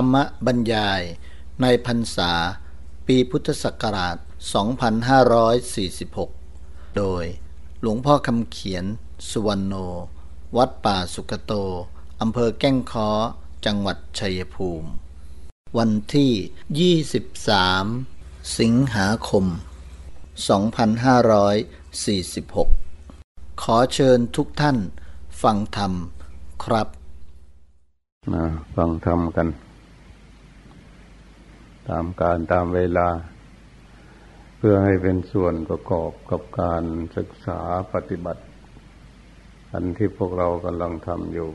รรมบรรยายในพรรษา ปีพุทธศักราช 2546 โดยหลวงพ่อคำเขียน สุวรรณโน วัดป่าสุกโต อำเภอแก้งค้อ จังหวัดชัยภูมิ วันที่ 23 สิงหาคม 2546 ขอเชิญทุกท่านฟังธรรมครับ มาฟังธรรมกัน ตามการตามเวลา เพื่อให้เป็นส่วนประกอบกับการศึกษาปฏิบัติ อันที่พวกเรากำลังทำอยู่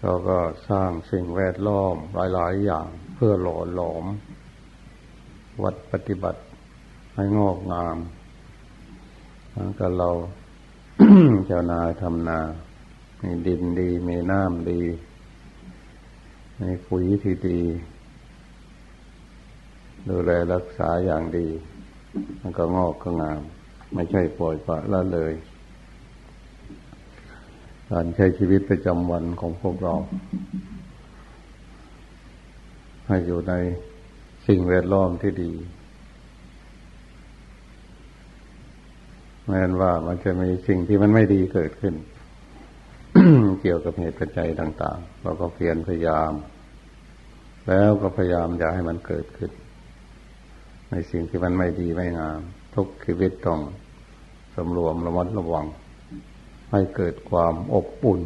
เราก็สร้างสิ่งแวดล้อมหลาย ๆ อย่างเพื่อหล่อหลอม วัดปฏิบัติให้งอกงามทั้งกับเราเจ้านายทำนา มีดินดี มีน้ำดี มีปุ๋ยที่ดี ดูแลรักษาอย่างดี มันก็งอกก็งาม ไม่ใช่ปล่อยปละละเลย การใช้ชีวิตประจำวันของพวกเรา ให้อยู่ในสิ่งแวดล้อมที่ดีแม้ว่ามันจะมีสิ่งที่มันไม่ดีเกิดขึ้น เกี่ยวกับเหตุปัจจัยต่าง ๆ เราก็เพียรพยายาม แล้วก็พยายามอย่าให้มันเกิดขึ้น ในสิ่งที่มันไม่ดีไม่งาม ทุกชีวิตต้องสำรวมระมัดระวัง ให้เกิดความอบอุ่น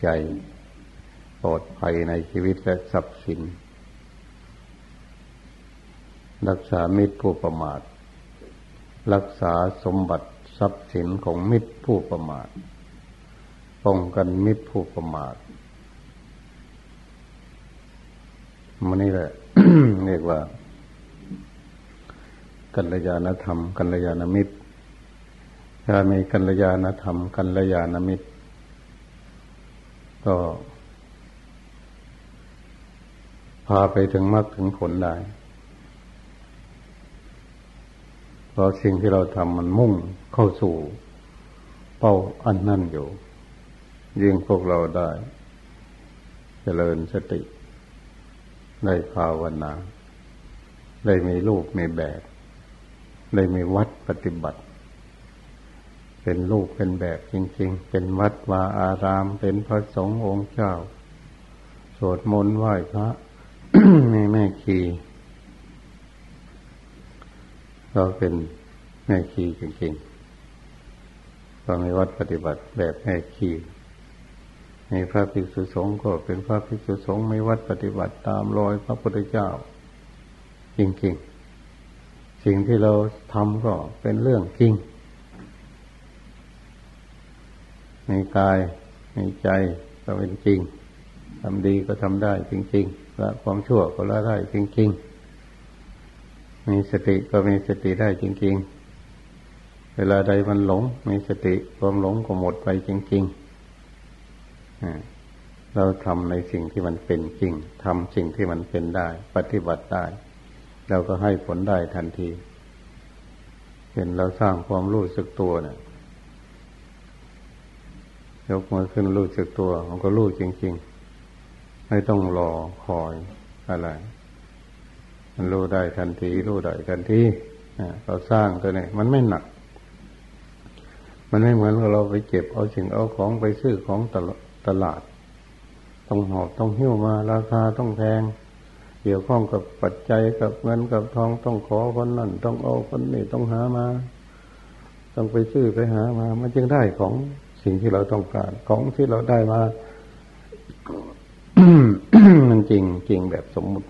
ใจปลอดภัยในชีวิตและทรัพย์สิน รักษามิตรผู้ประมาท รักษาสมบัติทรัพย์สินของมิตรผู้ประมาทป้องกันมิตรผู้ประมาท มันนี่แหละเรียกว่า กัลยาณธรรม กัลยาณมิตรถ้ามีกัลยาณธรรม กัลยาณมิตร ก็พาไปถึงมรรคถึงผลได้เพราะสิ่งที่เราทำมันมุ่งเข้าสู่ เป้าอันนั่นอยู่ยิ่งพวกเราได้เจริญสติ ได้ภาวนา ได้มีรูปมีแบบ ได้มีวัดปฏิบัติ เป็นรูปเป็นแบบจริง ๆ เป็นวัดวาอาราม เป็นพระสงฆ์องค์เจ้า สวดมนต์ไหว้พระมีแม่ชีเราเป็นแม่ชีจริงๆเรามีวัดปฏิบัติแบบแม่ชี ในพระภิกษุสงฆ์ก็เป็นพระภิกษุสงฆ์ไม่วัดปฏิบัติตามรอยพระพุทธเจ้า จริงๆ สิ่งที่เราทำก็เป็นเรื่องจริง ในกายในใจก็เป็นจริงทำดีก็ทำได้จริงๆละความชั่วก็ละได้จริง ๆ มีสติก็มีสติได้จริง ๆ เวลาใดมันหลง มีสติความหลงก็หมดไปจริง ๆ เราทำในสิ่งที่มันเป็นจริงทำสิ่งที่มันเป็นได้ ปฏิบัติได้ เราก็ให้ผลได้ทันทีเห็นเราสร้างความรู้สึกตัวเนะี่ยยกมือขึ้นรู้สึกตัว มันก็รู้จริง ๆ ไม่ต้องรอคอยอะไร มันรู้ได้ทันทีรู้ได้ทันทีเราสร้างตัวนี้มันไม่หนัก มันไม่เหมือนเราไปเก็บเอาสิ่งเอาของไปซื้อของตลอด ตลาด ต้องหอบต้องหิ้วมา ราคาต้องแพงเกี่ยวข้องกับปัจจัยกับเงินกับทองต้องขอคนนั่นต้องเอาคนนี้ต้องหามา ต้องไปซื้อไปหามา มันจึงได้ของสิ่งที่เราต้องการ ของที่เราได้มา มันจริงจริงแบบสมมุติ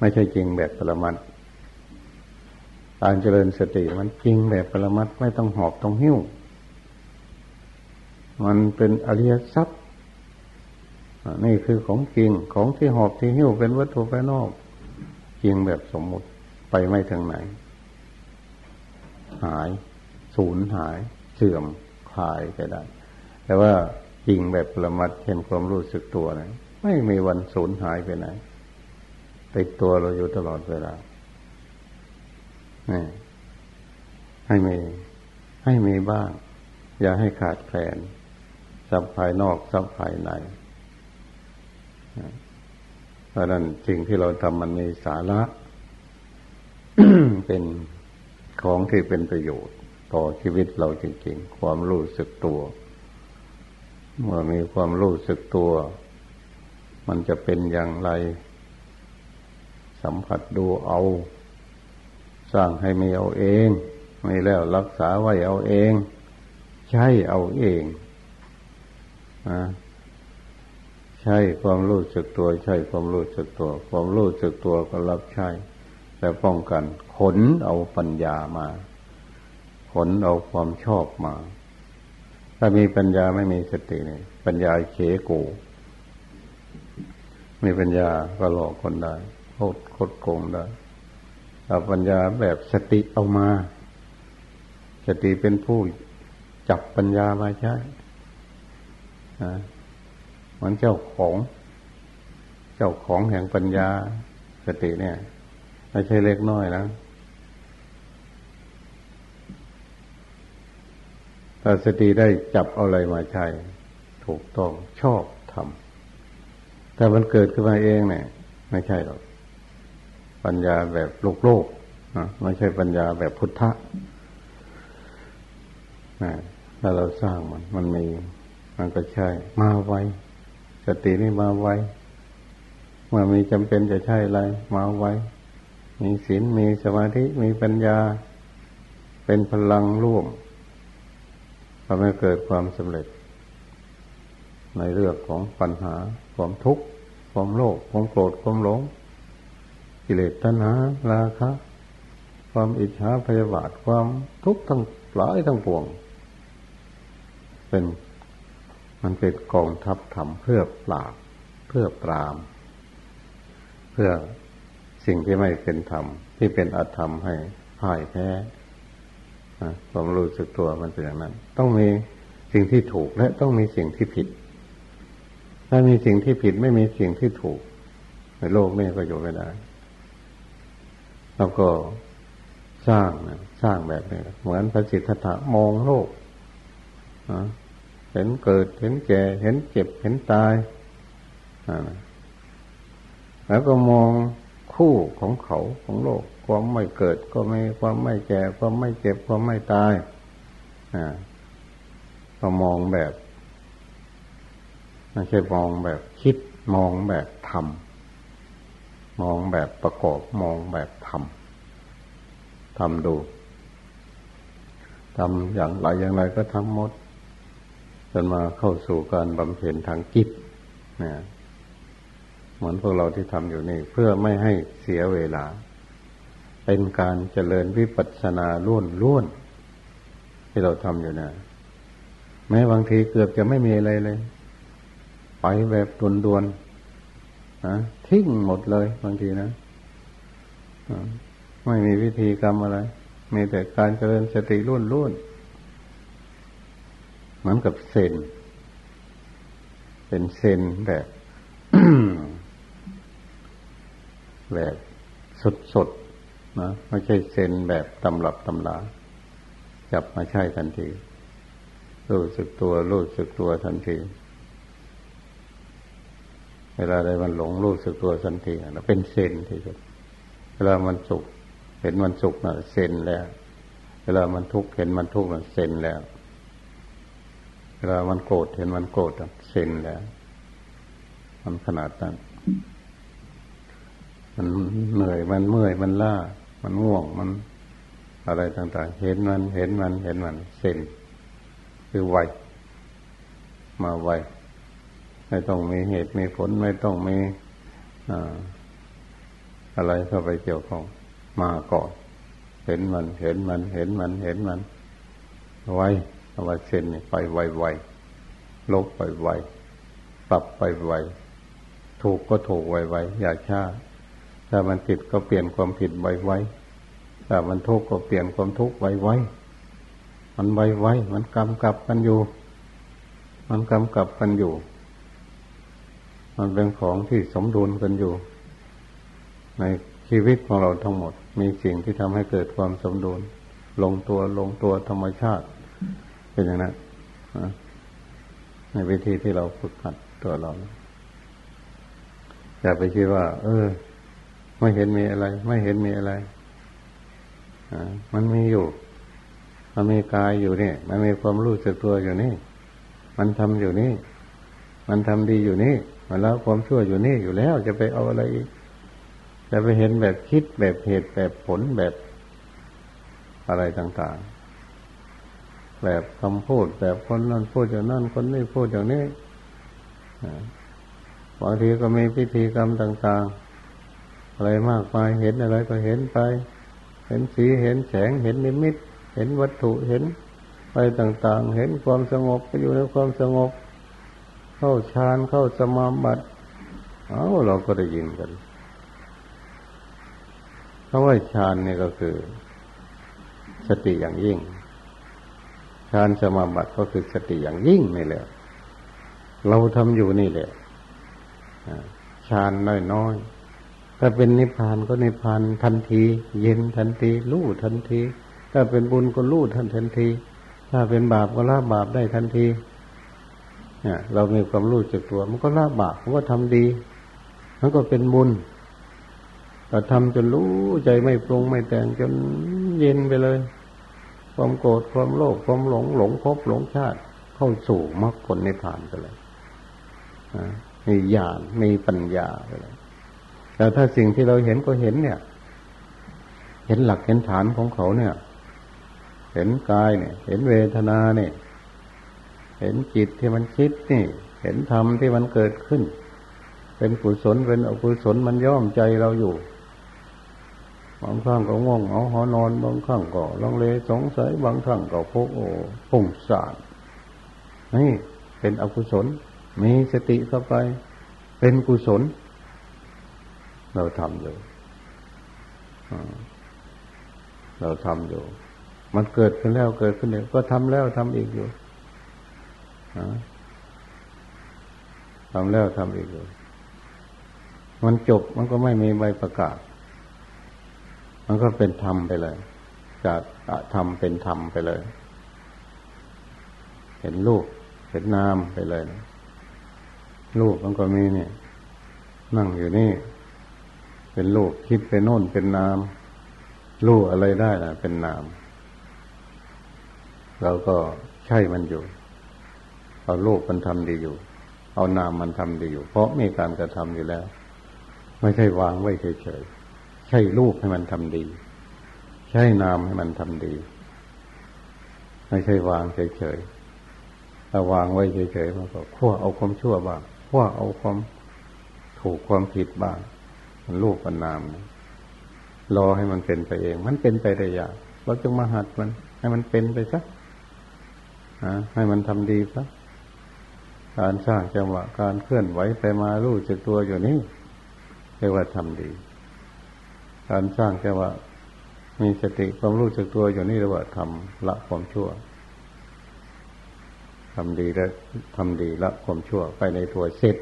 ไม่ใช่จริงแบบปรมัตการเจริญสติมันจริงแบบปรมัตไม่ต้องหอบต้องหิ้ว มันเป็นอริยทรัพย์ นี่คือของจริงของที่หอบที่หิ้วเป็นวัตถุภายนอก จริงแบบสมมุติไปไม่ถึงไหน หายสูญหาย เสื่อมคลายไปได้ แต่ว่าจริงแบบประมัดเห็นความรู้สึกตัวนะไม่มีวันสูญหายไปไหนติดตัวเราอยู่ตลอดเวลาให้มีให้มีบ้าง อย่าให้ขาดแคลนทรัพย์ภายนอกทรัพย์ภายใน เพราะนั้นสิ่งที่เราทำมันมีสาระเป็นของที่เป็นประโยชน์ ต่อชีวิตเราจริงๆ ความรู้สึกตัว เมื่อมีความรู้สึกตัว มันจะเป็นอย่างไร สัมผัสดูเอา สร้างให้มีเอาเองไม่แล้วรักษาไว้เอาเอง ใช้เอาเองนะ ใช่ความรู้สึกตัว ใช่ความรู้สึกตัว ความรู้สึกตัวก็รับใช้และป้องกัน ขนเอาปัญญามา ขนเอาความชอบมา ถ้ามีปัญญาไม่มีสติเนี่ยปัญญาเขกูมีปัญญาก็หลอกคนได้โคตรโคตรโกงได้เอาปัญญาแบบสติเอามา สติเป็นผู้จับปัญญามาใช้เห มือนเจ้าของ เจ้าของแห่งปัญญาสติเนี่ยไม่ใช่เล็กน้อยนะถ้าสติได้จับเอาอะไรมาใช้ถูกต้องชอบทำแต่มันเกิดขึ้นมาเองเนี่ย ไม่ใช่หรอก ปัญญาแบบโลกโลกนะไม่ใช่ปัญญาแบบพุทธะนะถ้าเราสร้างมัน มันมี มันก็ใช่ มาไว สตินี่มาไวเมื่อมีจำเป็นจะใช่อะไร มาไวมีศีลมีสมาธิมีปัญญา เป็นพลังร่วมทำให้เกิดความสำเร็จ ในเรื่องของปัญหา ความทุกข์ ความโลภความโกรธความหลง กิเลสตัณหาราคะความอิจฉาพยาบาทความทุกข์ทั้งหลายทั้งปวง เป็น มันเป็นกองทัพธรรมเพื่อปราบ เพื่อปราม เพื่อสิ่งที่ไม่เป็นธรรม ที่เป็นอธรรมให้พ่ายแพ้ความรู้สึกตัวมันเป็นอย่างนั้น ต้องมีสิ่งที่ถูกและต้องมีสิ่งที่ผิด ถ้ามีสิ่งที่ผิดไม่มีสิ่งที่ถูก ในโลกนี้ก็อยู่ไม่ได้แล้วก็สร้างสร้างแบบนี้เหมือนพระสิทธัตถะมองโลก เห็นเกิด เห็นแก่ เห็นเจ็บ เห็นตาย แล้วก็มองคู่ของเขาของโลก ความไม่เกิดก็ไม่ความไม่แก่ ความไม่เจ็บ ความไม่ตายก็มองแบบไม่ใช่มองแบบคิดมองแบบทำมองแบบประกอบมองแบบทำทำดูทำอย่างไรอย่างไรก็ทำหมด นมาเข้าสู่การบำเพ็ญทางจิตนะเหมือนพวกเราที่ทำอยู่นี่ เพื่อไม่ให้เสียเวลา เป็นการเจริญวิปัสสนาล้วนล้วนที่เราทำอยู่นะแม้บางทีเกือบจะไม่มีอะไรเลย ไปแบบด่วนๆนะทิ้งหมดเลยบางทีนะไม่มีวิธีกรรมอะไร มีแต่การเจริญสติล้วนล้วน เหมือนกับเซน เป็นเซนแบบแบบสดๆนะไม่ใช่เซนแบบตำรับตำลาจับมาใช้ทันทีรู้สึกตัวรู้สึกตัวทันที เวลาใดมันหลงรู้สึกตัวทันทีนะเป็นเซนที่สุดเวลามันสุข เห็นมันสุขนะเซนแล้ว เวลามันทุกข์เห็นมันทุกข์นะเซนแล้ว เวลามันโกรธเห็นมันโกรธเซ็นแล้วมันขนาดนั้นมันเหนื่อยมันเมื่อยมันล้ามันง่วงมันอะไรต่างๆ เห็นมันเห็นมันเห็นมันเซ็นคือไวมาไวไม่ต้องมีเหตุมีผลไม่ต้องมีอะไรเข้าไปเกี่ยวข้องมาก่อน เห็นมันเห็นมันเห็นมันเห็นมัน ไว ว่าเส้นไปไวๆลบไปไวปรับไปไวถูกก็ถูกไวๆอย่าช้าถ้ามันผิดก็เปลี่ยนความผิดไวๆถ้ามันทุกข์ก็เปลี่ยนความทุกข์ไวๆมันไวๆมันกำกับกันอยู่ มันกำกับกันอยู่ มันเป็นของที่สมดุลกันอยู่ ในชีวิตของเราทั้งหมด มีสิ่งที่ทำให้เกิดความสมดุล ลงตัวลงตัวธรรมชาติ เป็นอย่างนั้นในวิธีที่เราฝึกหัดตัวเรา อย่าไปคิดว่า เออ ไม่เห็นมีอะไร ไม่เห็นมีอะไรมันมีอยู่ มันมีกายอยู่นี่ มันมีความรู้สึกตัวอยู่นี่ มันทำอยู่นี่ มันทำดีอยู่นี่ มันแล้วความชั่วอยู่นี่อยู่แล้ว จะไปเอาอะไรอีกจะไปเห็นแบบคิดแบบเหตุแบบผลแบบอะไรต่าง ๆ แบบคำพูด แบบคนนั้นพูดอย่างนั้นคนนี้พูดอย่างนี้บางทีก็มีพิธีกรรมต่าง ๆ อะไรมากมายเห็นอะไรก็เห็นไป เห็นสีเห็นแสงเห็นนิมิต เห็นวัตถุเห็นอะไรต่างๆ เห็นความสงบก็อยู่ในความสงบ เข้าฌานเข้าสมาบัติเอาเราก็ได้ยินกันเพราะว่าฌานนี่ก็คือ สติอย่างยิ่ง ฌานสมาบัติก็คือสติอย่างยิ่งนี่แหละ เราทำอยู่นี่แหละฌานน้อยๆ ถ้าเป็นนิพพานก็นิพพานทันที เย็นทันทีรู้ทันที ถ้าเป็นบุญก็รู้ทันทันที ถ้าเป็นบาปก็ละบาปได้ทันทีเนี่ยเรามีความรู้จักตัว มันก็ละบาปมันก็ทำดี มันก็เป็นบุญแต่ทำจนรู้ใจไม่ปรุงไม่แต่งจนเย็นไปเลย ความโกรธความโลภความหลงหลงภพหลงชาติ เข้าสู่มรรคผลในฐานไปเลยมีญาณมีปัญญาไปเลยแต่ถ้าสิ่งที่เราเห็นก็เห็นเนี่ย เห็นหลักเห็นฐานของเขาเนี่ย เห็นกายเนี่ย เห็นเวทนาเนี่ย เห็นจิตที่มันคิดนี่ เห็นธรรมที่มันเกิดขึ้น เป็นกุศลเป็นอกุศลมันย่อมใจเราอยู่ บางครั้งก็ง่วงเอาหอนอน บางครั้งก็ลังเลสงสัย บางครั้งก็พกโอ้พุ่งสานนี่เป็นอกุศล มีสติเข้าไป เป็นกุศล เราทำอยู่เราทำอยู่ มันเกิดขึ้นแล้วเกิดขึ้นเียก็ทำแล้วทำอีกอยู่ทำแล้วทำอีกอยู่ มันจบมันก็ไม่มีใบประกาศ มันก็เป็นธรรมไปเลย จากธรรมเป็นธรรมไปเลย เห็นรูปเห็นนามไปเลย รูปมันก็มีเนี่ย นั่งอยู่นี่ เป็นรูปคิดไปโน่นเป็นนามรูปอะไรได้นะเป็นนามเราก็ใช่มันอยู่ เอารูปมันทำดีอยู่ เอานามมันทำดีอยู่ เพราะมีการกระทำอยู่แล้ว ไม่ใช่วางไว้เฉยๆ ใช่รูปให้มันทำดี ใช่นามให้มันทำดี ไม่ใช่วางเฉยๆถ้าวางไว้เฉยๆมันก็ขั้วเอาความชั่วบ้างขั้วเอาความถูกความผิดบ้าง มันรูปมันนามรอให้มันเป็นไปเอง มันเป็นไปได้ยากเราจงมาหัดมัน ให้มันเป็นไปซะให้มันทำดีซะการสร้างจังหวะการเคลื่อนไหวไปมารู้จักตัวอยู่นี่เรียกว่าทำดี การสร้างแค่ว่ามีสติความรู้จักตัวอยู่นี่เรียกว่าทำละความชั่วทำดีและทำดีละความชั่วไปในตัวเสร็จ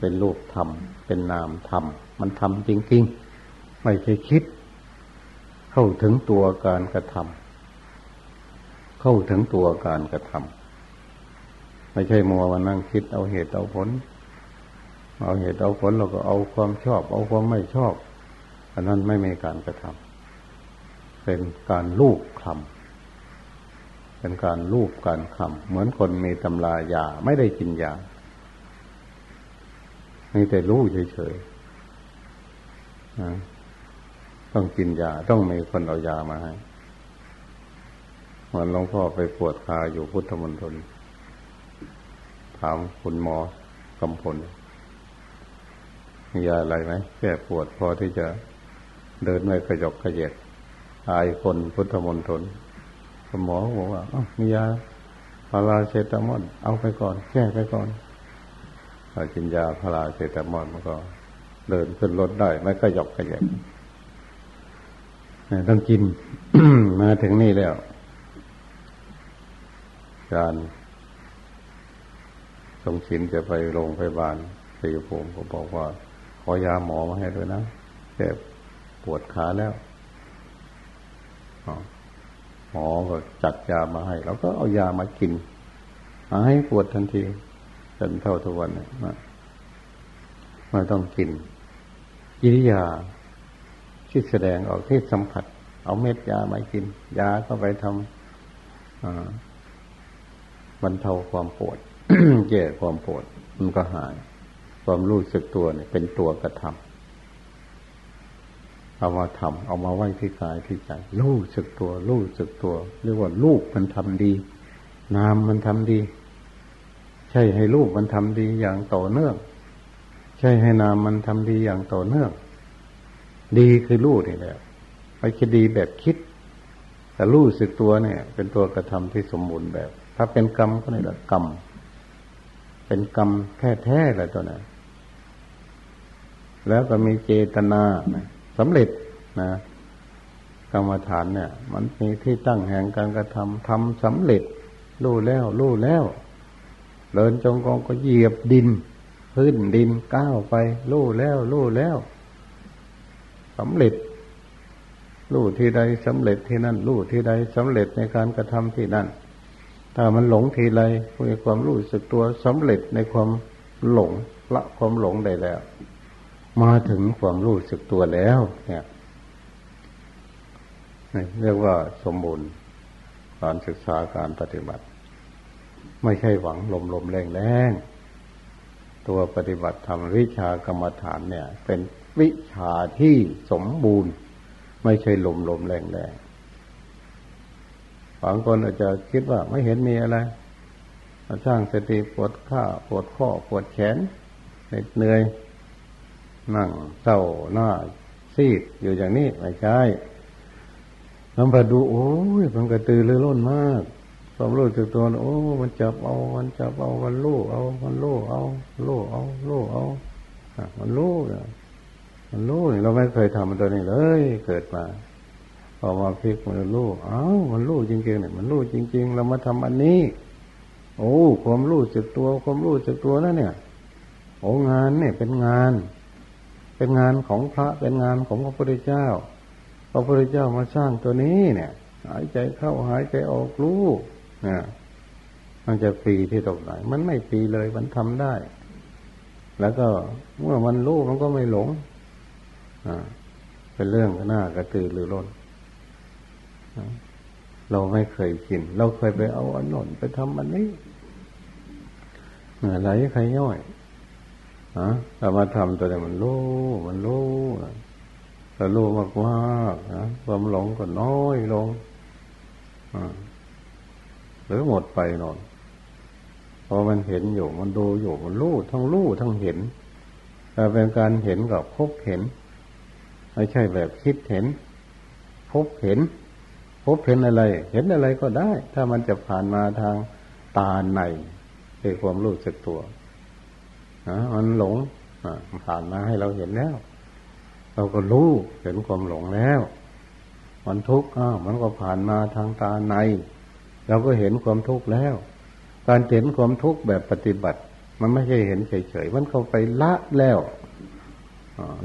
เป็นรูปธรรม เป็นนามธรรม มันทำจริงๆ ไม่ใช่คิด เข้าถึงตัวการกระทำเข้าถึงตัวการกระทำไม่ใช่มัวมานั่งคิดเอาเหตุเอาผล เอาเหตุเอาผลเราก็เอาความชอบ เอาความไม่ชอบ อันนั้นไม่มีการกระทำเป็นการลูกคำเป็นการลูกการคำเหมือนคนมีตำรายาไม่ได้กินยามีแต่รู้เฉยๆต้องกินยาต้องมีคนเอายามาให้เหมือนหลวงพ่อไปปวดขาอยู่พุทธมณฑลถามคุณหมอกำพลมียาอะไรไหมแก้ปวดพอที่จะ เดินไม่กระจกกระเยดอายคนพุทธมนตรหมอบอกว่ามียาพาราเซตามอลเอาไปก่อนแก้ไปก่อนถ้ากินยาพาราเซตามอลมันก็เดินขึ้นรถได้ ไม่กระยกกระเยดต้องกินมาถึงนี่แล้ว การสงสินจะไปโรงพยาบาลสีภูมิก็บอกว่า ขอยาหมอมาให้ด้วยนะแก้ป ปวดขาแล้วหมอก็จัดยามาให้เราก็เอายามากินมาให้ปวดทันทีจนเท่าทุกวันเนี่ยไม่ต้องกินกิริยาที่แสดงออกที่สัมผัส เอาเม็ดยามากิน ยาก็ไปทำบรรเทาความปวดแก้ความปวดมันก็หาย ความรู้สึกตัวเนี่ยเป็นตัวกระทำ เอามาทำเอามาไว้ที่กายที่ใจรู้สึกตัวรู้สึกตัว เรียกว่าลูกมันทำดี นามมันทำดี ใช่ให้ลูกมันทำดีอย่างต่อเนื่อง ใช่ให้นามมันทำดีอย่างต่อเนื่อง ดีคือรู้นี่แหละไม่ใช่ดีแบบคิด แต่รู้สึกตัวเนี่ย เป็นตัวกระทำที่สมบูรณ์แบบ ถ้าเป็นกรรมก็นี่แหละกรรม เป็นกรรมแท้ๆเลยตัวนั้นแล้วก็มีเจตนา สำเร็จนะกรรมฐานเนี่ย มันมีที่ตั้งแห่งการกระทำทำสำเร็จรู้แล้วรู้แล้วเดินจงกรมก็เหยียบดิน พื้นดินก้าวไปรู้แล้วรู้แล้วสำเร็จรู้ที่ใดสำเร็จที่นั่นรู้ที่ใดสำเร็จในการกระทำที่นั่นถ้ามันหลงทีไรมีความรู้สึกตัวสำเร็จในความหลงละความหลงได้แล้ว มาถึงความรู้สึกตัวแล้ว เนี่ยเรียกว่าสมบูรณ์การศึกษาการปฏิบัติ ไม่ใช่หวังลมลมแรงแรงตัวปฏิบัติธรรมวิชากรรมฐานเนี่ย เป็นวิชาที่สมบูรณ์ ไม่ใช่ลมลมแรงแรงบางคนอาจจะคิดว่าไม่เห็นมีอะไรมาสร้างสติปวดข้าปวดข้อปวดแขนเหนื่อย นั่งเศร้าหน้าซีดอยู่อย่างนี้ไม่ใช่ลองไปดูโอ้ยมันกระตือรือร้นมากความรู้สึกตัวโอ้ มันจับเอา มันจับเอา มันรู้เอา มันรู้เอารู้เอารู้เอามันรู้มันรู้เราไม่เคยทำตัวนี้เลย เกิดมาพอมาพลิกมันรู้เอ้ามันรู้จริงๆเนี่ยมันรู้จริง ๆ เรามาทำอันนี้ โอ้ ความรู้สึกตัว ความรู้สึกตัวนั่นเนี่ย โอ้งานเนี่ยเป็นงาน เป็นงานของพระเป็นงานของพระพุทธเจ้า พระพุทธเจ้ามาสร้างตัวนี้เนี่ย หายใจเข้าหายใจออกรู้เนี่ยมันจะฟรีที่ตรงไหนมันไม่ฟรีเลยมันทำได้ แล้วก็เมื่อมันรู้มันก็ไม่หลง อ่า เป็นเรื่องหน้ากระตือรือร้นเราไม่เคยกิน เราเคยไปเอาอันนนไปทำอันนี้อะไรใครย่อย ฮะเรามาทำตัวนี้มันรู้มันรู้แต่รู้มากมากนะความหลงก็น้อยลงหรือหมดไปนอนพอมันเห็นอยู่ มันดูอยู่มันรู้ทั้งรู้ทั้งเห็นแต่เป็นการเห็นกับพบเห็น ไม่ใช่แบบคิดเห็น พบเห็น พบเห็นอะไร เห็นอะไรก็ได้ ถ้ามันจะผ่านมาทางตาในคือความรู้สึกตัว มันหลงผ่านมาให้เราเห็นแล้ว เราก็รู้เห็นความหลงแล้ว มันทุกข์อ้าวมันก็ผ่านมาทางตาใน เราก็เห็นความทุกข์แล้ว การเห็นความทุกข์แบบปฏิบัติ มันไม่ใช่เห็นเฉยๆมันเข้าไปละแล้ว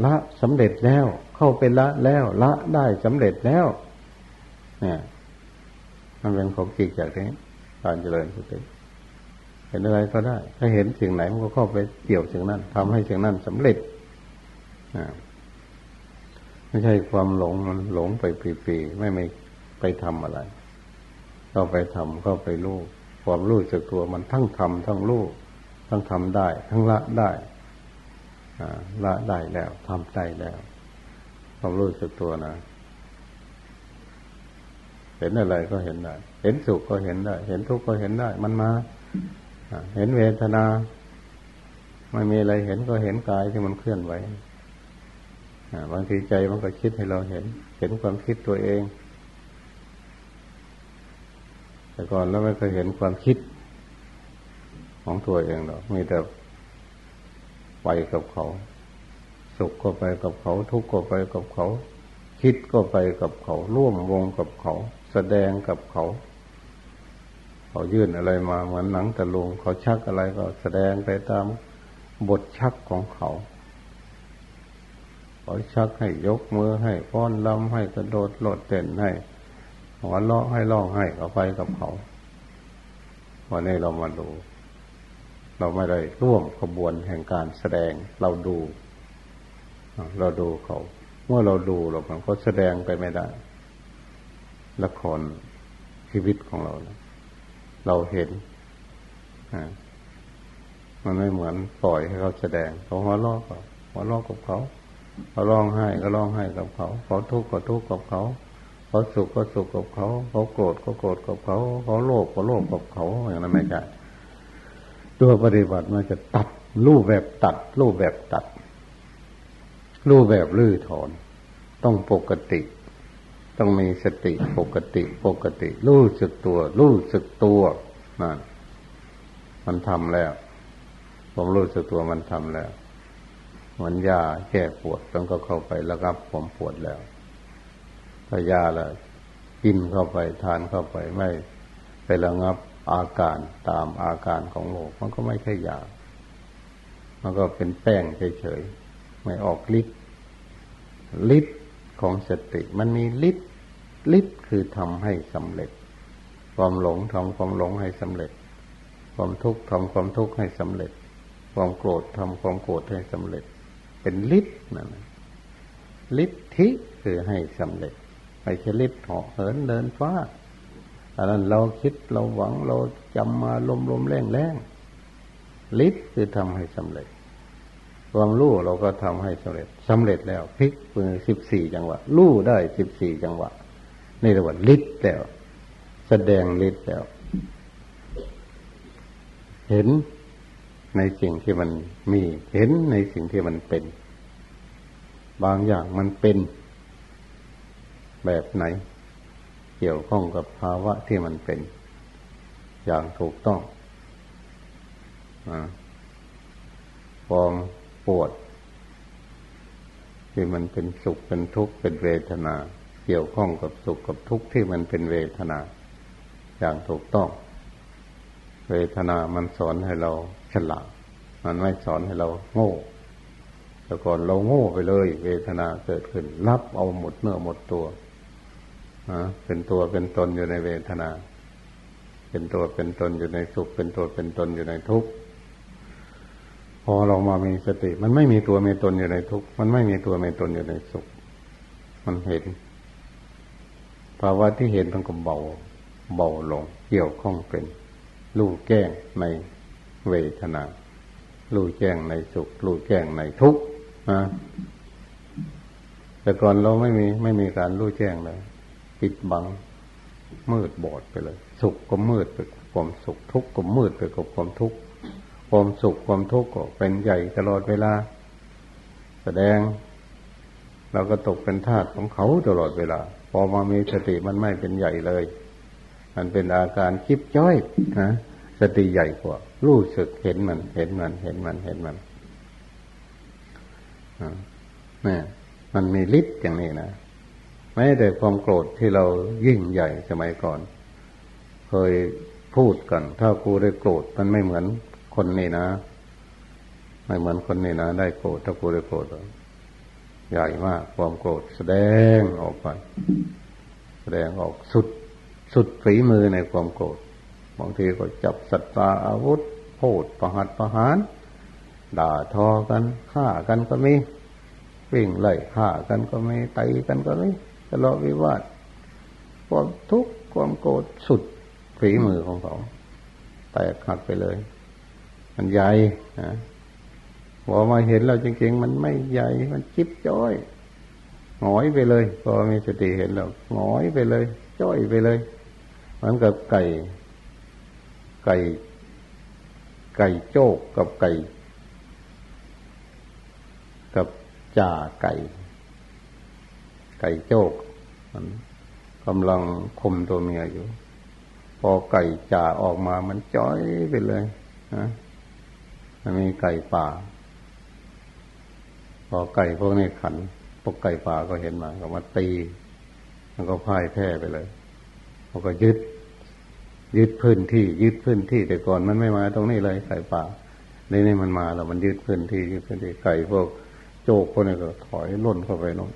ละสำเร็จแล้ว เข้าไปละแล้ว ละได้สำเร็จแล้ว เนี่ย มันเป็นของจริงจากนี้การเจริญสติ ห็นอะไรก็ได้ ถ้าเห็นสิ่งไหนมันก็เข้าไปเกี่ยวสิ่งนั้นทำให้สิ่งนั้นสำเร็จไม่ใช่ความหลงมันหลงไปปีๆไม่ไม่ไปทำอะไรเข้าไปทำเข้าไปรู้ความรู้จากตัวมันทั้งทำทั้งรู้ทั้งทำได้ ทั้งละได้ละได้แล้วทำได้แล้วความรู้สึกตัวนะ เห็นอะไรก็เห็นได้ เห็นสุขก็เห็นได้ เห็นทุกข์ก็เห็นได้ มันมา เห็นเวทนา ไม่มีอะไรเห็นก็เห็นกายที่มันเคลื่อนไหวบางทีใจมันก็คิดให้เราเห็น เห็นความคิดตัวเอง แต่ก่อนเราไม่เคยเห็นความคิดของตัวเองหรอกมีแต่ไปกับเขา สุขก็ไปกับเขา ทุกข์ก็ไปกับเขา คิดก็ไปกับเขา ร่วมวงกับเขา แสดงกับเขา เขายื่นอะไรมาเหมือนหนังตะลุงเขาชักอะไรก็แสดงไปตามบทชักของเขา เขาชักให้ยกมือให้ป้อนลำให้กระโดดโลดเต้นให้หัวเราะให้ร้องให้เขาไปกับเขาวันนี้เรามาดูเราไม่ได้ร่วมขบวนแห่งการแสดงเราดู เราดูเขา เมื่อเราดูเรามันก็แสดงไปไม่ได้ ละครชีวิตของเรา เราเห็นมันไม่เหมือนปล่อยให้เขาแสดงเขาหัวลอกก็หัวลอกกับเขาเขาร้องไห้ก็ร้องไห้กับเขาเขาทุกข์ก็ทุกข์กับเขาเขาสุขก็สุขกับเขาเขาโกรธก็โกรธกับเขาเขาโลภก็โลภกับเขาอย่างนั้นไม่ใช่ตัวปฏิบัติมันจะตัด รูปแบบตัด รูปแบบตัด รูปแบบลื้อถอน ต้องปกติ ต้องมีสติปกติปกติ รู้สึกตัว รู้สึกตัวนั่นมันทำแล้ว ผมรู้สึกตัวมันทำแล้วเหมือนยาแก้ปวดต้องก็เข้าไประงับความปวดแล้วถ้ายาละกินเข้าไปทานเข้าไปไม่ไประงับอาการตามอาการของโรคมันก็ไม่ใช่ยา มันก็เป็นแป้งเฉยๆไม่ออกฤทธิ์ฤทธิ์ของสติ มันมีฤทธิ์ ฤทธิ์คือทำให้สำเร็จ ความหลงทำความหลงให้สำเร็จ ความทุกข์ทำความทุกข์ให้สำเร็จ ความโกรธทำความโกรธให้สำเร็จ เป็นฤทธิ์นั่นฤทธิคือให้สำเร็จไม่ใช่ฤทธิ์เหาะเหินเดินฟ้าอันนั้นเราคิดเราหวังเราจำมาลมลมแรงแรงฤทธิ์คือทำให้สำเร็จ ความรู้เราก็ทำให้สำเร็จสำเร็จแล้วพลิกมือสิบสี่จังหวะรู้ได้สิบสี่จังหวะ นี่เรียกว่าฤทธิ์แล้ว แสดงฤทธิ์แล้ว เห็นในสิ่งที่มันมี เห็นในสิ่งที่มันเป็น บางอย่างมันเป็นแบบไหน เกี่ยวข้องกับภาวะที่มันเป็น อย่างถูกต้องความปวด ที่มันเป็นสุขเป็นทุกข์เป็นเวทนา เกี่ยวข้องกับสุขกับทุกข์ที่มันเป็นเวทนา อย่างถูกต้อง เวทนามันสอนให้เราฉลาดมันไม่สอนให้เราโง่แต่ก่อนเราโง่ไปเลย เวทนาเกิดขึ้น รับเอาหมดเนื้อหมดตัวเป็นตัวเป็นตนอยู่ในเวทนา เป็นตัวเป็นตนอยู่ในสุข เป็นตัวเป็นตนอยู่ในทุกข์พอเรามามีสติ มันไม่มีตัวมีตนอยู่ในทุกข์มันไม่มีตัวมีตนอยู่ในสุข มันเห็น ภาวะที่เห็นมันก็เบา เบาลง เกี่ยวข้องเป็นรู้แก้งในเวทนารู้แจ้งในสุขรู้แจ้งในทุกข์นะแต่ก่อนเราไม่มีไม่มีการรู้แจ้งเลยปิดบังมืดบอดไปเลย สุขก็มืดไปกับความสุขทุกข์ก็มืดไปกับความทุกข์ความสุขความทุกข์ก็เป็นใหญ่ตลอดเวลา แสดง เราก็ตกเป็นทาสของเขาตลอดเวลา พอมามีสติมันไม่เป็นใหญ่เลย มันเป็นอาการคิบจ้อยนะสติใหญ่กว่า รู้สึกเห็นมัน เห็นมัน เห็นมัน เห็นมันนี่มันมีฤทธิ์อย่างนี้นะแม้แต่ความโกรธที่เรายิ่งใหญ่สมัยก่อน เคยพูดกัน ถ้ากูได้โกรธมันไม่เหมือนคนนี่นะ ไม่เหมือนคนนี่นะ ได้โกรธถ้ากูได้โกรธ ใหญ่มาก ความโกรธแสดงออกไป แสดงออกสุดสุดฝีมือในความโกรธบางทีก็จับสัตว์าอาวุธพูดประหัตประหาร ด่าทอกันฆ่ากันก็มีวิ่งไล่ฆ่ากันก็มีตีกันก็มีทะเลาะวิวาทความทุกข์ความโกรธสุดฝีมือของเขาแตกหักไปเลย มันใหญ่นะ พอมาเห็นเราจริงๆมันไม่ใหญ่มันจิบจ้อยหงอยไปเลย พอมีสติเห็นแล้วหงอยไปเลย จ้อยไปเลยเหมือนกับไก่ ไก่ ไก่โจกกับไก่ กับจ่าไก่ ไก่โจกมันกำลังคมตัวเมียอยู่ พอไก่จ่าออกมามันจ้อยไปเลยนะมันมีไก่ป่า อไก่พวกนี้ขัน พวกไก่ป่าก็เห็นมา ก็มาตี มันก็พ่ายแพ้ไปเลยมันก็ยึด ยึดพื้นที่ ยึดพื้นที่ แต่ก่อนมันไม่มาตรงนี้เลยไก่ป่าในนี้มันมาแล้วมันยึดพื้นที่ยึดพื้นที่ไก่พวกโจกพวกนี้ก็ถอยล่นเข้าไปลง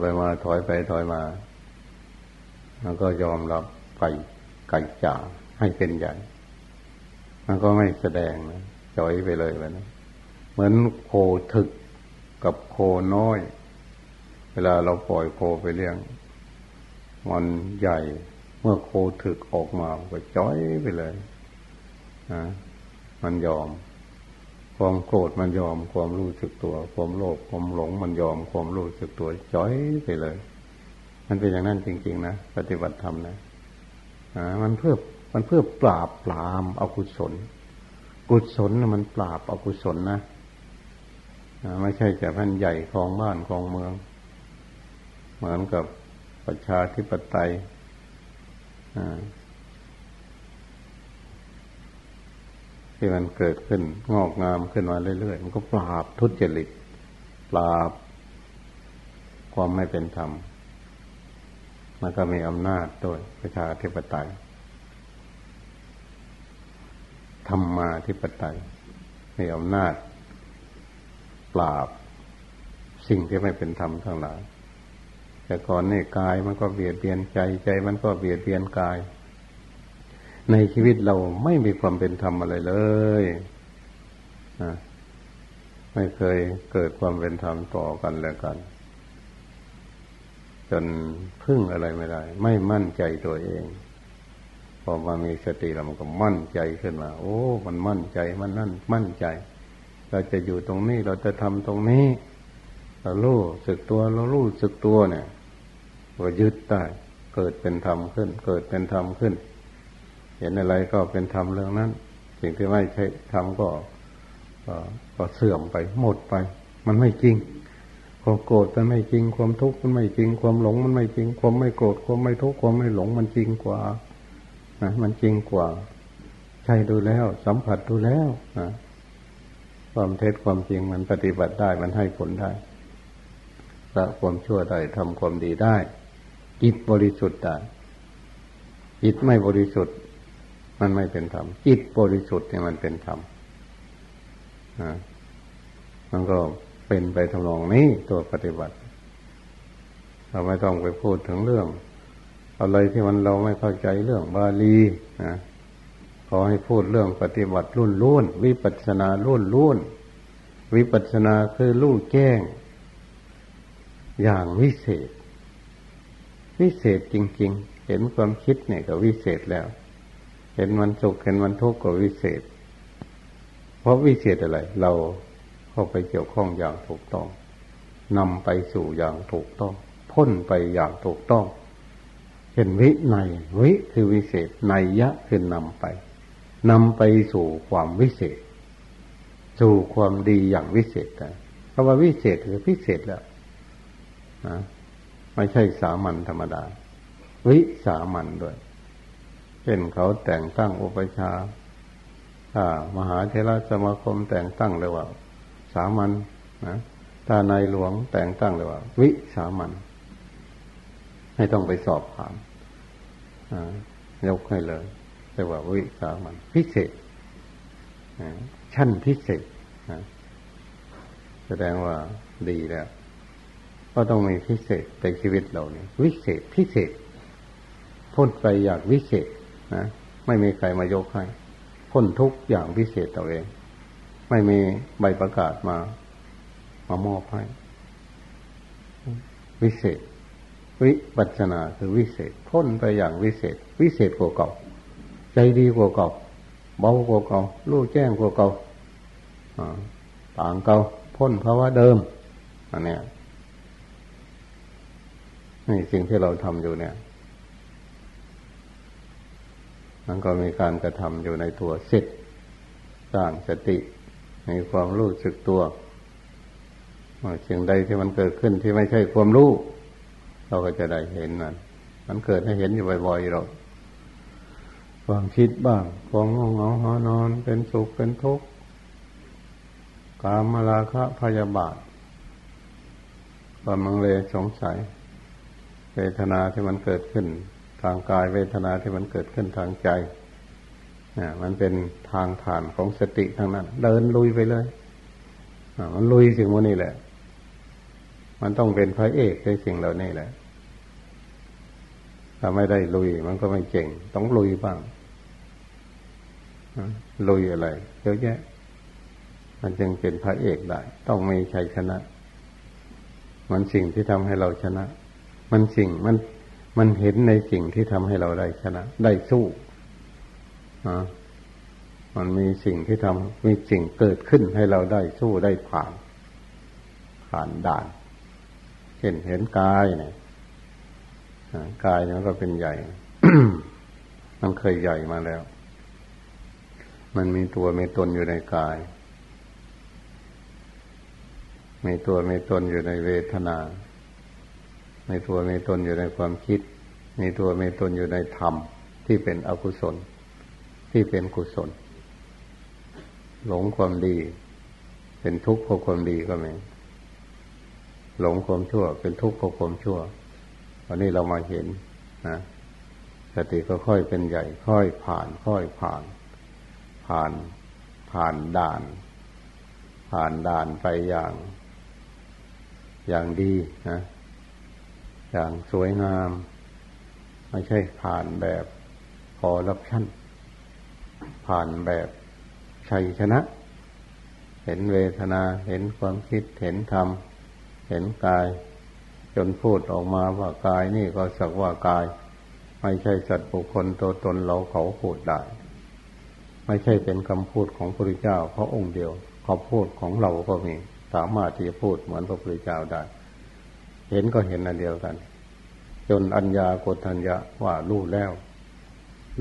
ไปมาถอยไปถอยมาแล้วก็ยอมรับไก่ไก่จ่าให้เป็นใหญ่ มันก็ไม่แสดงนะจ่อยไปเลยแบบนั้นเห มือนโคถึกกับโคน้อย เวลาเราปล่อยโคไปเลี้ยง มันใหญ่เมื่อโคถึกออกมาก็จ้อยไปเลยนะมันยอม ความโกรธมันยอม ความรู้สึกตัว ความโลภความหลงมันยอม ความรู้สึกตัวจ้อยไปเลย มันเป็นอย่างนั้นจริง ๆ นะปฏิบัติธรรมนะอ่ามันเพื่อมันเพื่อปราบปรามอกุศล กุศลมันปราบอกุศลนะ ไม่ใช่จะพันใหญ่คลองบ้านคลองเมือง เหมือนกับประชาธิปไตยที่มันเกิดขึ้นงอกงามขึ้นมาเรื่อยๆ มันก็ปราบทุจริตปราบความไม่เป็นธรรมมันก็มีอำนาจด้วยประชาธิปไตยธรรมมาธิปไตยมีอำนาจ ปราบ สิ่งที่ไม่เป็นธรรมทั้งหลาย แต่ก่อนนี่กายมันก็เบียดเบียนใจใจมันก็เบียดเบียนกาย ในชีวิตเราไม่มีความเป็นธรรมอะไรเลยนะไม่เคยเกิดความเป็นธรรมต่อกันแล้วกัน จนพึ่งอะไรไม่ได้ ไม่มั่นใจตัวเองพอมามีสติเรามันก็มั่นใจขึ้นมา โอ้ มันมั่นใจ มันนั่น มั่นใจ เราจะอยู่ตรงนี้เราจะทำตรงนี้ เรารู้สึกตัวเรารู้สึกตัวเนี่ยก็ยึดได้เกิดเป็นธรรมขึ้น เกิดเป็นธรรมขึ้น เห็นอะไรก็เป็นธรรมเรื่องนั้น สิ่งที่ไม่ใช่ธรรมก็ก็เสื่อมไปหมดไป มันไม่จริงความโกรธมันไม่จริงความทุกข์มันไม่จริงความหลงมันไม่จริง ความไม่โกรธความไม่ทุกข์ความไม่หลงมันจริงกว่านะมันจริงกว่า ใช่ดูแล้ว สัมผัสดูแล้วนะ ความเท็จความจริงมันปฏิบัติได้มันให้ผลได้ละความชั่วได้ทำความดีได้ จิตบริสุทธิ์ได้ จิตไม่บริสุทธิ์ มันไม่เป็นธรรมจิตบริสุทธิ์เนี่ยมันเป็นธรรมนะมันก็เป็นไปทำนองนี้ตัวปฏิบัติ เราไม่ต้องไปพูดถึงเรื่อง อะไรที่มันเราไม่เข้าใจเรื่องบาลีนะ ขอให้พูดเรื่องปฏิบัติรุ่นรุ่นวิปัสนารุ่นรุ่นวิปัสนาคือลู่แจ้ง อย่างวิเศษ วิเศษจริง ๆ เห็นความคิดเนี่ยก็วิเศษแล้ว เห็นมันสุขเห็นมันทุกข์ก็วิเศษ เพราะวิเศษอะไร เราเข้าไปเกี่ยวข้องอย่างถูกต้องนำไปสู่อย่างถูกต้อง พ้นไปอย่างถูกต้องเช่นวิในวิคือวิเศษในยะคือนำไป นำไปสู่ความวิเศษ สู่ความดีอย่างวิเศษนะเพราะว่าวิเศษคือพิเศษแล้วนะไม่ใช่สามัญธรรมดา วิสามัญด้วย เช่นเขาแต่งตั้งอุปชามหาเทระสมาคมแต่งตั้งเลยว่า สามัญนะถ้านายหลวงแต่งตั้งเลยว่า วิสามัญไม่ต้องไปสอบถามยกให้เลย แต่ว่าวิสามันพิเศษชั้นพิเศษแสดงว่าดีแล้ว ก็ต้องมีพิเศษในชีวิตเราเนี่ยวิเศษพิเศษ พ้นไปอย่างวิเศษนะไม่มีใครมายกให้พ้นทุกอย่างพิเศษตัวเอง ไม่มีใบประกาศมามามอบให้ วิเศษ วิปัสนาคือวิเศษ พ้นไปอย่างวิเศษ วิเศษกว่าเก่า ใจดีกว่าเก่าเบากว่าเก่ารู้แจ้งกว่าเก่าต่างเก่าพ้นภาวะเดิมอันนี้นี่สิ่งที่เราทำอยู่เนี่ยมันก็มีการกระทำอยู่ในตัวเสร็จสร้างสติในความรู้สึกตัวสิ่งใดที่มันเกิดขึ้นที่ไม่ใช่ความรู้ เราก็จะได้เห็นมันมันเกิดให้เห็นอยู่บ่อยๆเรา ความคิดบ้างความงงเหงาหอนอน เป็นสุขเป็นทุกข์กามมาราคะพยาบาทความมังเลสงสัย เวทนาที่มันเกิดขึ้น ทางกายเวทนาที่มันเกิดขึ้นทางใจเนี่ยมันเป็นทางผ่านของสติทางนั้น เดินลุยไปเลยมันลุยสิ่งพวกนี้แหละ มันต้องเป็นพระเอกในสิ่งเหล่านี้แหละถ้าไม่ได้ลุยมันก็ไม่เก่ง ต้องลุยบ้าง ลุยอะไรเยอะแยะ มันจึงเป็นพระเอกได้ ต้องมีชัยชนะ มันสิ่งที่ทำให้เราชนะ มันสิ่งมันมันเห็นในสิ่งที่ทำให้เราได้ชนะ ได้สู้อ่ามันมีสิ่งที่ทำมีสิ่งเกิดขึ้นให้เราได้สู้ได้ผ่าน ผ่านด่านเห็นเห็นกายเนี่ยกายมันก็เป็นใหญ่ มันเคยใหญ่มาแล้ว มันมีตัวมีตนอยู่ในกาย มีตัวมีตนอยู่ในเวทนา มีตัวมีตนอยู่ในความคิด มีตัวมีตนอยู่ในธรรม ที่เป็นอกุศล ที่เป็นกุศล หลงความดี เป็นทุกข์เพราะความดีก็มีหลงความชั่ว เป็นทุกข์เพราะความชั่ววันนี้เรามาเห็นนะสติก็ค่อยเป็นใหญ่ ค่อยผ่าน ค่อยผ่าน ผ่านผ่านด่าน ผ่านด่านไปอย่าง อย่างดีนะ อย่างสวยงาม ไม่ใช่ผ่านแบบพอรับชั่น ผ่านแบบชัยชนะ เห็นเวทนาเห็นความคิดเห็นธรรม เห็นกาย จนพูดออกมาว่ากายนี่ก็สักว่ากาย ไม่ใช่สัตว์บุคคลตัวตนเราเขาพูดได้ ไม่ใช่เป็นคำพูดของพระพุทธเจ้าเพราะองค์เดียวเขาพูดของเราก็มี สามารถที่จะพูดเหมือนพระพุทธเจ้าได้ เห็นก็เห็นอันเดียวกัน จนอัญญากฏัญญาว่ารู้แล้ว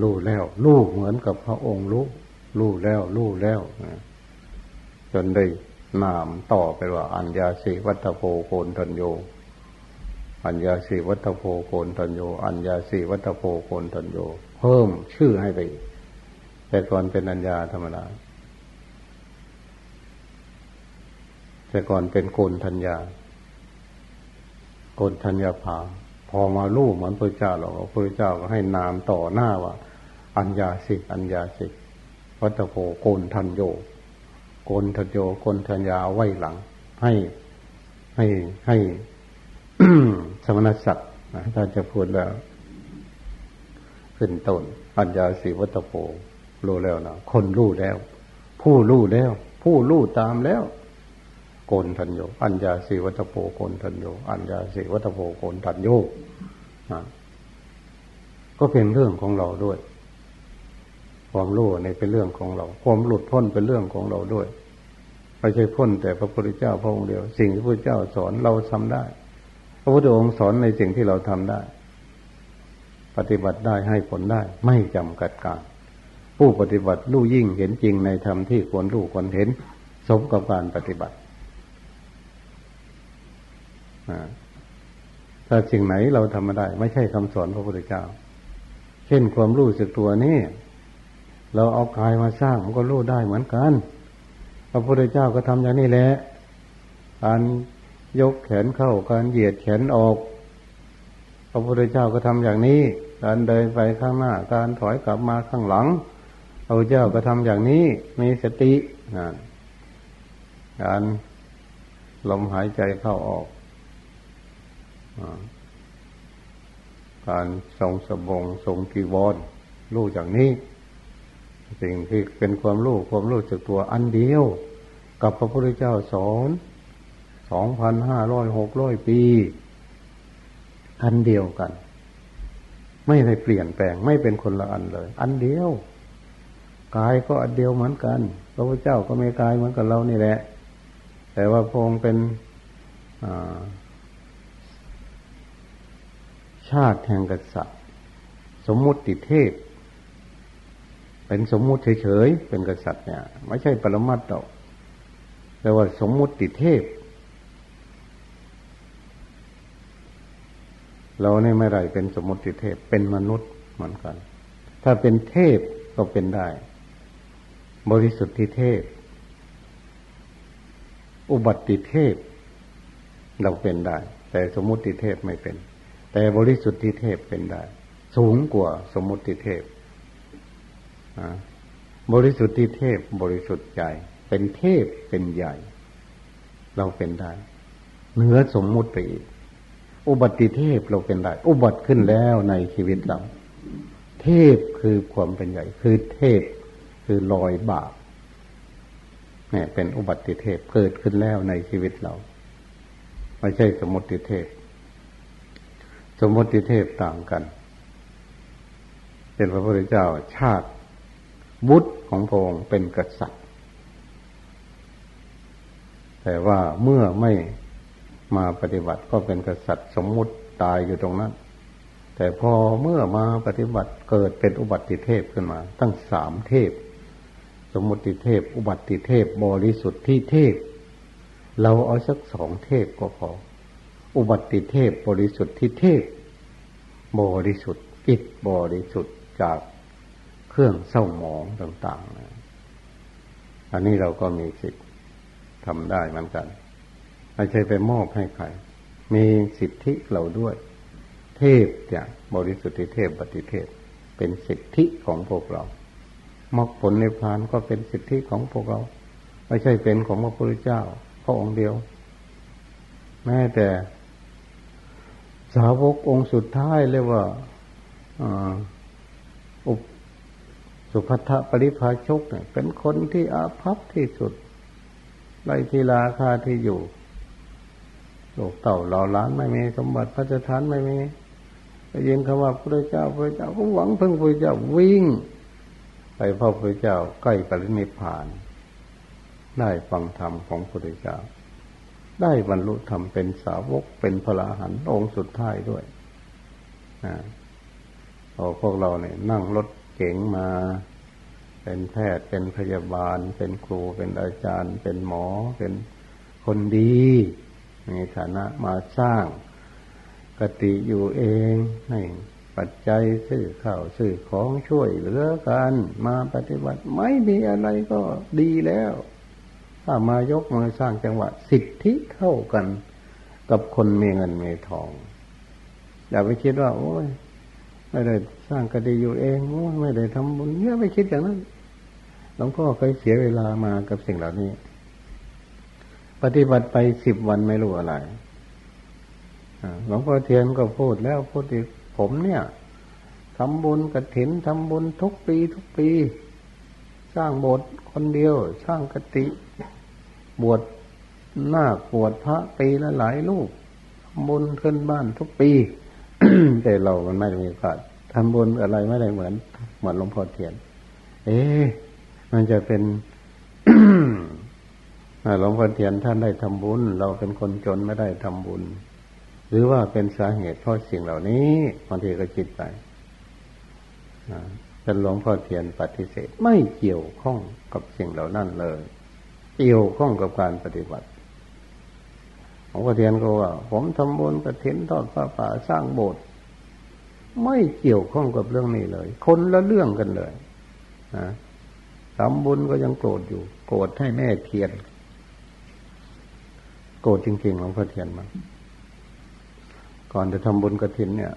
รู้แล้วรู้เหมือนกับพระองค์รู้รู้แล้วรู้แล้วจนได้นามต่อไปว่า อัญญาสิวัตโพโกนทันโย อัญญาสีวัตโพโกนตัญโย อัญญาสีวัตโพโกนตัญโย เพิ่มชื่อให้ไป แต่ก่อนเป็นอัญญาธรรมดาแต่ก่อนเป็นโกนทัญญาโกนทัญญาภาพอมาลู่เหมือนพระเจ้าหรอกพระเจ้าก็ให้นามต่อหน้าว่า อัญญาสิอัญญาสิวัตโพโกนทัญโยโกนทัญโยโกนทัญญาไว้หลัง ให้ให้ให้สมณศักดิ์ถ้าจะพูดแล้ว ขึ้นต้นปัญญาสีวัตโพ รู้แล้วนะคนรู้แล้ว ผู้รู้แล้ว ผู้รู้ตามแล้วโกนทันโยอัญญาสีวัตโพโกนทันโยอัญญาสีวัตโพโกนทันโยนะก็เป็นเรื่องของเราด้วย ความรู้ในเป็นเรื่องของเรา ความหลุดพ้นเป็นเรื่องของเราด้วยไม่ใช่พ้นแต่พระพุทธเจ้าพระองค์เดียว สิ่งที่พระพุทธเจ้าสอนเราทำได้ พระพุทธองค์สอนในสิ่งที่เราทำได้ ปฏิบัติได้ให้ผลได้ ไม่จำกัดการ ผู้ปฏิบัติรู้ยิ่งเห็นจริงในธรรมที่ควรรู้ควรเห็น สมกับการปฏิบัติถ้าสิ่งไหนเราทำไมาได้ ไม่ใช่คำสอนพระพุทธเจ้า เช่นความรู้สึกตัวนี่เราเอากายมาสร้างมันก็รู้ได้เหมือนกัน พระพุทธเจ้าก็ทำอย่างนี้แหละการยกแขนเข้าการเหยียดแขนออก พระพุทธเจ้าก็ทำอย่างนี้ การเดินไปข้างหน้า การถอยกลับมาข้างหลัง ระพุทธเจ้าก็ทำอย่างนี้มีสตินะการลมหายใจเข้าออกการทรงสบงทรงกีวรรู้อย่างนี้ สิ่งที่เป็นความรู้ความรู้จากตัวอันเดียว กับพระพุทธเจ้าสอนสองพันห้าร้อยหกร้อยปี อันเดียวกัน ไม่ได้เปลี่ยนแปลงไม่เป็นคนละอันเลย อันเดียว กายก็อันเดียวเหมือนกัน พระพุทธเจ้าก็มีกายเหมือนกับเรานี่แหละ แต่ว่าพงเป็นชาติแห่งกษัตริย์ สมมุติเทพ เป็นสมมุติเฉยๆ เป็นกษัตริย์เนี่ย ไม่ใช่ปรมัตถ์หรอก แต่ว่าสมมุติเทพ เราเนี่ยไม่ได้เป็นสมมติเทพ เป็นมนุษย์เหมือนกัน ถ้าเป็นเทพก็เป็นได้ บริสุทธิเทพ อุบัติเทพ เราเป็นได้ แต่สมมติเทพไม่เป็น แต่บริสุทธิเทพเป็นได้ สูงกว่าสมมติเทพบริสุทธิเทพบริสุทธิ์ใจ เป็นเทพเป็นใหญ่ เราเป็นได้ เหนือสมมุติไปอีก อุบัติเทพเราเป็นได้ อุบัติขึ้นแล้วในชีวิตเรา เทพคือความเป็นใหญ่ คือเทพ คือลอยบาปเนี่ยเป็นอุบัติเทพเกิดขึ้นแล้วในชีวิตเรา ไม่ใช่สมุติเทพ สมุติเทพต่างกันเป็นพระพุทธเจ้าชาติบุตรของพระองค์เป็นกษัตริย์ แต่ว่าเมื่อไม่มาปฏิบัติก็เป็นกษัตริย์สมมุติตายอยู่ตรงนั้น แต่พอเมื่อมาปฏิบัติเกิดเป็นอุบัติเทพขึ้นมา ตั้งสามเทพ สมุติเทพ อุบัติเทพ บริสุทธิ์ที่เทพ เราเอาสักสองเทพก็พอ อุบัติเทพ บริสุทธิ์ที่เทพ บริสุทธิ์จิตบริสุทธิ์จากเครื่องเศร้าหมองต่างๆ อันนี้เราก็มีสิทธิ์ทำได้เหมือนกันไม่ใช่ไปมอบให้ใคร มีสิทธิเราด้วย เทพเนี่ยบริสุทธิเทพปฏิเทพ เป็นสิทธิของพวกเรา มรรคผลในพานก็เป็นสิทธิของพวกเรา ไม่ใช่เป็นของพระพุทธเจ้าพระองค์เดียว แม้แต่ สาวกองค์สุดท้ายเรียกว่าอุปสุภัทปริภาชกเนี่ยเป็นคนที่อาภัพที่สุดไรทีลาคาที่อยู่โลกเต่าเหล่าล้านไม่มีสมบัติพระเจ้าทานไม่มีได้ยินคำว่าพระเจ้าพระเจ้าก็หวังพึ่งพระเจ้าวิ่ง ไปพ่อพระเจ้าใกล้ปรินิพาน ได้ฟังธรรมของพระพุทธเจ้า ได้บรรลุธรรมเป็นสาวกเป็นพระอรหันต์องค์สุดท้ายด้วยนะพวกเราเนี่ยนั่งรถเก๋งมา เป็นแพทย์เป็นพยาบาล เป็นครูเป็นอาจารย์ เป็นหมอเป็นคนดีมีฐานะมาสร้างกติอยู่เองให้ ปัจจัยซื้อข้าวซื้อของช่วยเหลือกันมาปฏิบัติไม่มีอะไรก็ดีแล้ว ถ้ามายกมือสร้างจังหวะสิทธิเท่ากันกับคนมีเงินมีทอง อย่าไปคิดว่า โอ้ยไม่ได้สร้างกติอยู่เองโอ้ไม่ได้ทำบุญเนี่ยไม่คิดอย่างนั้นหลวงพ่อเคยเสียเวลามากับสิ่งเหล่านี้ ปฏิบัติไปสิบวันไม่รู้อะไรหลวงพ่อเทียนก็พูดแล้วพูดอีก ผมเนี่ยทำบุญกระถินทำบุญทุกปีทุกปี สร้างโบสถ์คนเดียว สร้างกติ บวชหน้าบวชพระปีละหลายลูกทำบุญขึ้นบ้านทุกปี แต่เรามันไม่มีโอกาสทำบุญอะไรไม่ได้เหมือนเหมือนหลวงพ่อเทียน เอ๊มันจะเป็นหลวงพ่อเทียนท่านได้ทำบุญ เราเป็นคนจนไม่ได้ทำบุญ หรือว่าเป็นสาเหตุเพราะสิ่งเหล่านี้บางทีก็คิดไปเป็นหลวงพ่อเทียนปฏิเสธไม่เกี่ยวข้องกับสิ่งเหล่านั้นเลย เกี่ยวข้องกับการปฏิบัติหลวงพ่อเทียนก็ว่า ผมทำบุญกระถินทอดพระป่าสร้างโบสถ์ไม่เกี่ยวข้องกับเรื่องนี้เลย คนละเรื่องกันเลยนะทำบุญก็ยังโกรธอยู่ โกรธให้แม่เทียน โกรธจริงๆหลวงพ่อเทียนมา ก่อนจะทำบุญกระถินเนี่ย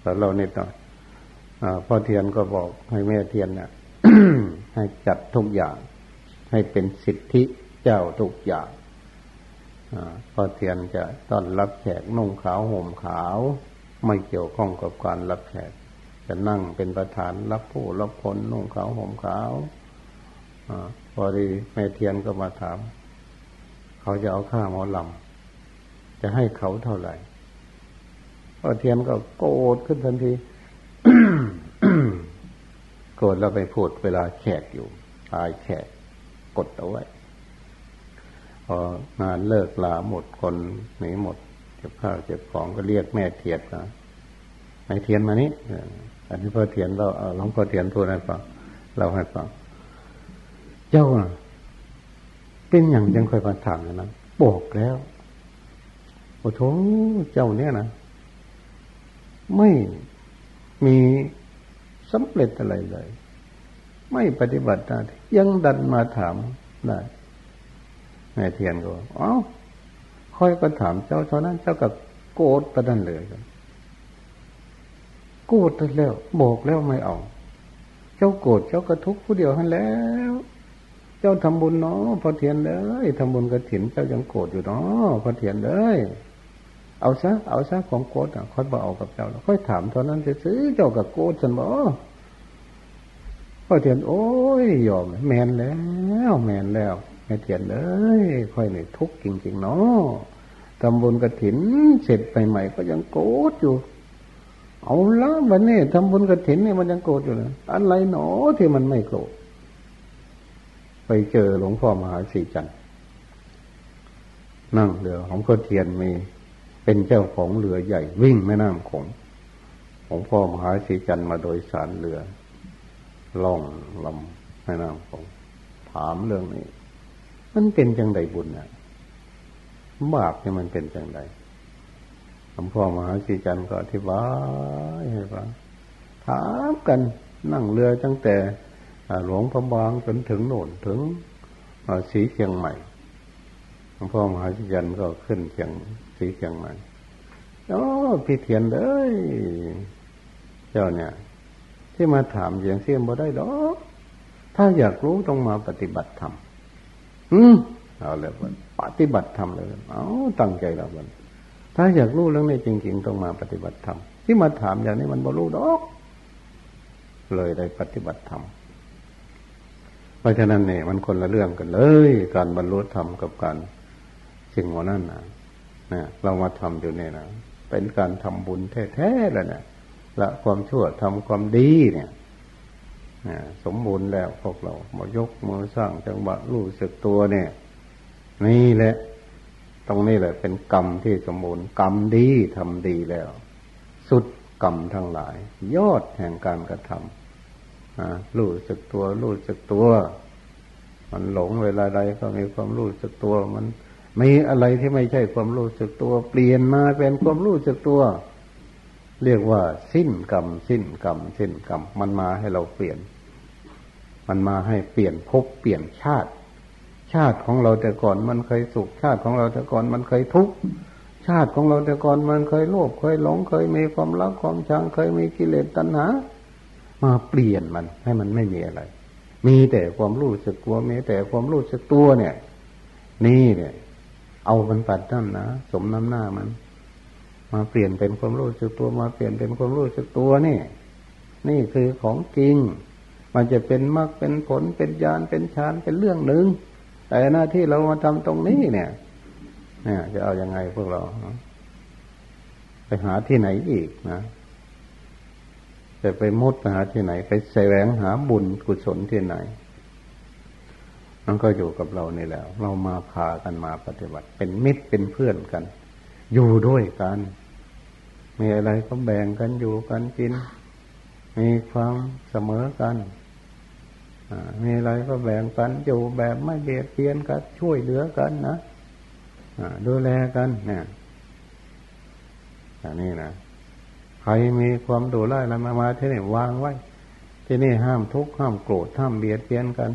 แต่เราเนี่หน่อยพ่อเทียนก็บอกให้แม่เทียนเนี่ยให้จัดทุกอย่าง ให้เป็นสิทธิเจ้าทุกอย่างพ่อเทียนจะต้อนรับแขกนุ่งขาวห่มขาว ไม่เกี่ยวข้องกับการรับแขก จะนั่งเป็นประธานรับผู้รับคนนุ่งขาวห่มขาวอพอดีแม่เทียนก็มาถาม เขาจะเอาค่าหมอลำ จะให้เขาเท่าไหร่พอเทียนก็โกรธขึ้นทันทีโกรธแล้วไปพูดเวลาแขกอยู่ตายแขกกดเอาไว้ พองานเลิกลาหมดคนหนีหมดเก็บข้าวเก็บของก็เรียกแม่เทียนมาไอเทียนมานี้อันนี้พ่อเทียนเราหลวงพ่อเทียนพูดให้ฟังเราให้ฟังเจ้าเป็นอย่างยังค่อยมาถามนะบอกแล้ว อ้โถเจ้าเนี่ยนะไม่มีสำเร็จอะไรเลย ไม่ปฏิบัติได้ยังดันมาถามได้แม่เทียนก็อ๋อค่อยก็ถามเจ้าเท่านั้น เจ้ากับโกรธประดันเลยกันโกรธแล้วบอกแล้วไม่เอา เจ้าโกรธเจ้าก็ทุกข์ผู้เดียวหันแล้ว เจ้าทำบุญเนาะพอเทียนเลยทำบุญกระถินเจ้ายังโกรธอยู่เนาะพอเทียนเลย เอาซะเอาซะของโกรธอะค่อยบอกเอากับเจ้าแล้วค่อยถามเท่านั้นจะซื้อเจ้ากับโกรธฉันบอกพ่อเทียนโอ้ยยอมแมนแล้วแมนแล้วแม่เทียนเอ้ยค่อยหนี่ทุกข์จริงๆเนาะทำบุญกระถินเสร็จไปใหม่ก็ยังโกรธอยู่ เอาละวันนี้ทำบุญกระถินเนี่ยมันยังโกรธอยู่เลยอะไรหนอที่มันไม่โกรธไปเจอหลวงพ่อมหาสีจันนั่งเรือของพ่อเทียนมี เป็นเจ้าของเรือใหญ่วิ่งแม่น้ำขงหลวงพ่อมหาสีจันทร์มาโดยสารเรือ ล่องลำแม่น้ำขงถามเรื่องนี้ มันเป็นจังใดบุญอะบาปเนี่ยมันเป็นจังใดหลวงพ่อมหาสีจันทร์ก็อธิบายให้ฟังถามกันนั่งเรือตั้งแต่หลวงพระบางจนถึงโน่นถึงสีเชียงใหม่หลวงพ่อมหาสีจันทร์ก็ขึ้นเชียง สีเชียงใหม่โอ้พี่เทียนเลยเจ้าเนี่ย ที่มาถามอย่างเสียมบ่ได้ดอกถ้าอยากรู้ต้องมาปฏิบัติธรรมอืมเอาเลยวันปฏิบัติธรรมเลยเอาตั้งใจแล้ววันถ้าอยากรู้เรื่องนี้จริง ๆ ต้องมาปฏิบัติธรรมที่มาถามอย่างนี้มันบ่รู้ดอก เลยได้ปฏิบัติธรรมเพราะฉะนั้นเนี่ยมันคนละเรื่องกันเลย การบรรลุธรรมกับการสิ่งหัวนั่นนะ นะเรามาทำอยู่เนี่ยนะเป็นการทำบุญแท้ๆแล้วเนี่ยละความชั่วทำความดีเนี่ยสมบูรณ์แล้วพวกเรามายกมือสร้างจังหวะรู้สึกตัวเนี่ย นี่แหละ ตรงนี้แหละ เป็นกรรมที่สมบูรณ์ กรรมดีทำดีแล้ว สุดกรรมทั้งหลาย ยอดแห่งการกระทำรู้สึกตัว รู้สึกตัว มันหลงเวลาใดก็มีความรู้สึกตัวมัน มีอะไรที่ไม่ใช่ความรู้สึกตัว เปลี่ยนมาเป็นความรู้สึกตัว เรียกว่า สิ้นกรรม สิ้นกรรม สิ้นกรรม มันมาให้เราเปลี่ยน มันมาให้เปลี่ยนภพเปลี่ยนชาติ ชาติของเราแต่ก่อนมันเคยสุขชาติของเราแต่ก่อนมันเคยทุกข์ชาติของเราแต่ก่อนมันเคยโลภเคยหลงเคยมีความรักความชังเคยมีกิเลสตัณหา มาเปลี่ยนมันให้มันไม่มีอะไร มีแต่ความรู้สึกตัวมีแต่ความรู้สึกตัวเนี่ย นี่เนี่ย เอามันปัดนั่นนะสมน้ำหน้ามัน มาเปลี่ยนเป็นความรู้สึกตัวมาเปลี่ยนเป็นความรู้สึกตัวนี่ นี่คือของจริง มันจะเป็นมรรคเป็นผลเป็นญาณเป็นฌานเป็นเรื่องหนึ่งแต่หน้าที่เรามาทำตรงนี้เนี่ยเนี่ยจะเอาอยัางไงพวกเรา ไปหาที่ไหนอีกนะจะไปมุดไปหาที่ไหน ไปแสวงหาบุญกุศลที่ไหน มันก็อยู่กับเรานี่แล้วเรามาพากันมาปฏิบัติ เป็นมิตรเป็นเพื่อนกัน อยู่ด้วยกัน มีอะไรก็แบ่งกันอยู่กันกิน มีความเสมอกันมีอะไรก็แบ่งกันอยู่แบบไม่เบียดเบียนกันช่วยเหลือกันนะดูแลกันเนี่ยอย่างนี้นะใครมีความดุร้ายอะไรมามาที่นี่วางไว้ ที่นี่ห้ามทุกข์ห้ามโกรธห้ามเบียดเบียนกัน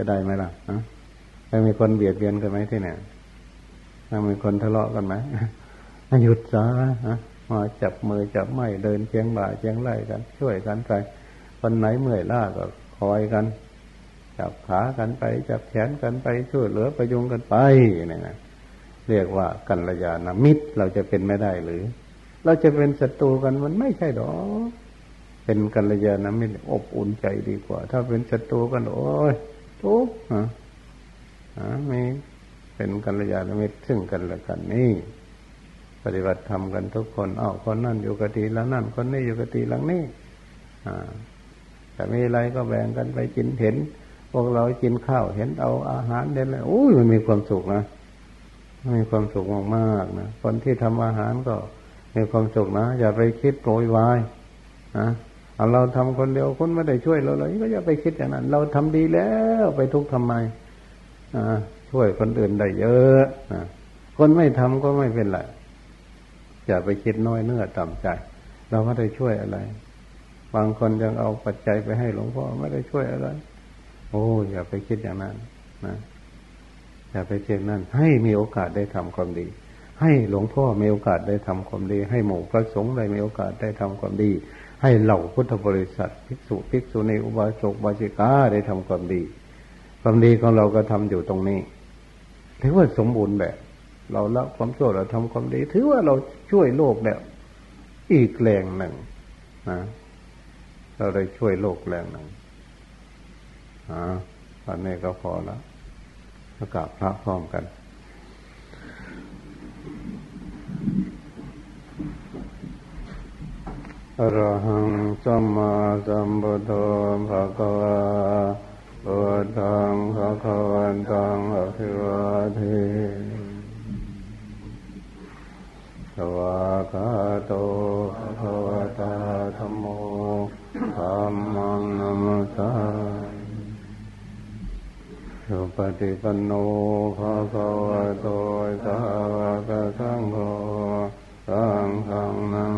จะได้ไหมล่ะฮะมีคนเบียดเบียนกันไหมที่นี่ถ้ามีคนทะเลาะกันไหมหยุดซะมาจับมือจับไม้เดินเชียงบ่าเชียงไหล่กัน ช่วยกันไปคนไหนเมื่อยล้าก็คอยกัน จับขากันไป จับแขนกันไปช่วยเหลือประยุงกันไปนี่นะเรียกว่ากัลยาณมิตรเราจะเป็นไม่ได้หรือ เราจะเป็นศัตรูกันมันไม่ใช่หรอกเป็นกัลยาณมิตรอบอุ่นใจดีกว่า ถ้าเป็นศัตรูกันโอ้ย ทุกข์ฮะไม่เป็นกัลยาณมิตรซึ่งกันและกันนี่ ปฏิบัติธรรมกันทุกคนอ้าวคนนั่นอยู่กติหลังนั่นคนนี้อยู่กติหลังนี้อ่าแต่มีอะไรก็แบ่งกันไปกินเห็น พวกเรากินข้าวเห็นเอาอาหารเด่นเลยโอ้ยมันมีความสุขนะมีความสุขมากๆนะคนที่ทำอาหารก็มีความสุขนะ อย่าไปคิดโปรยวายนะ เอาเราทำคนเดียวคนไม่ได้ช่วยเราเลยก็อย่าไปคิดอย่างนั้น เราทำดีแล้วไปทุกข์ทำไมอ่าช่วยคนอื่นได้เยอะนะคนไม่ทำก็ไม่เป็นไรอย่าไปคิดน้อยเนื้อต่ำใจ เราไม่ได้ช่วยอะไร บางคนยังเอาปัจจัยไปให้หลวงพ่อไม่ได้ช่วยอะไร โอ้อย่าไปคิดอย่างนั้นนะอย่าไปคิดนั่นให้มีโอกาสได้ทำความดี ให้หลวงพ่อมีโอกาสได้ทำความดี ให้หมู่พระสงฆ์ได้มีโอกาสได้ทำความดี ให้เหล่าพุทธบริษัทภิกษุภิกษุในอุบาสกบาจิกาได้ทำความดี ความดีของเราก็ทำอยู่ตรงนี้ถือว่าสมบูรณ์แบบ เราละความชั่วเราทำความดี ถือว่าเราช่วยโลกแล้วอีกแรงหนึ่งนะเราได้ช่วยโลกแรงหนึ่งอ่าวันนี้ก็พอแล้วประกาศพระพร้อมกัน อรหังสัมมาสัมพุทโธภะคะวะพุทธังภะคะวันตังอภิวาเทสวากาโตภะคะวะตาธรรมโมธัมมังนัมสาสุปฏิปันโนภะคะวะโตสาวกสังโฆสังฆังนาม